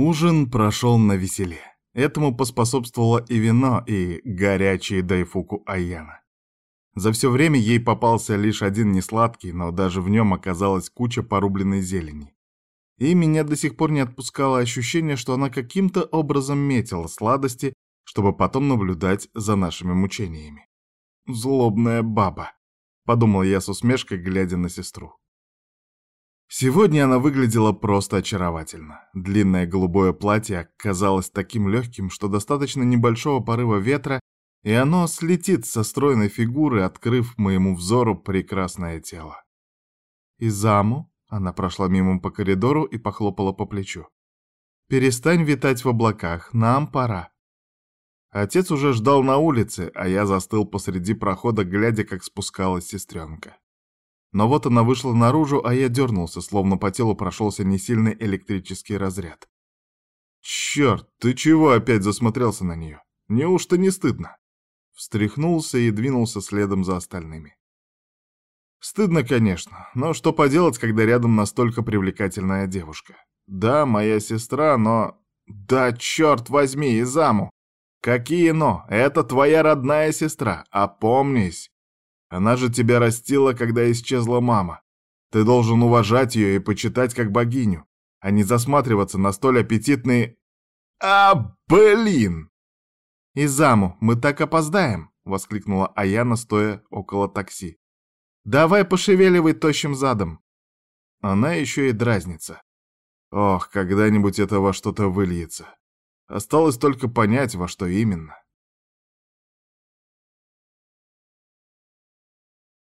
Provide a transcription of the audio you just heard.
Ужин прошел на веселе. Этому поспособствовало и вино, и горячие дайфуку Аяна. За все время ей попался лишь один несладкий, но даже в нем оказалась куча порубленной зелени. И меня до сих пор не отпускало ощущение, что она каким-то образом метила сладости, чтобы потом наблюдать за нашими мучениями. «Злобная баба», — подумал я с усмешкой, глядя на сестру. Сегодня она выглядела просто очаровательно. Длинное голубое платье казалось таким легким, что достаточно небольшого порыва ветра, и оно слетит со стройной фигуры, открыв моему взору прекрасное тело. «Изаму?» — она прошла мимо по коридору и похлопала по плечу. «Перестань витать в облаках, нам пора». Отец уже ждал на улице, а я застыл посреди прохода, глядя, как спускалась сестренка. Но вот она вышла наружу, а я дернулся, словно по телу прошелся несильный электрический разряд. «Черт, ты чего опять засмотрелся на нее? Неужто не стыдно?» Встряхнулся и двинулся следом за остальными. Стыдно, конечно, но что поделать, когда рядом настолько привлекательная девушка? Да, моя сестра, но... Да, черт возьми, Изаму! Какие но? Это твоя родная сестра, опомнись! Она же тебя растила, когда исчезла мама. Ты должен уважать ее и почитать как богиню, а не засматриваться на столь аппетитные... А, блин! «Изаму, мы так опоздаем!» — воскликнула Аяна, стоя около такси. «Давай пошевеливай тощим задом!» Она еще и дразнится. Ох, когда-нибудь это во что-то выльется. Осталось только понять, во что именно.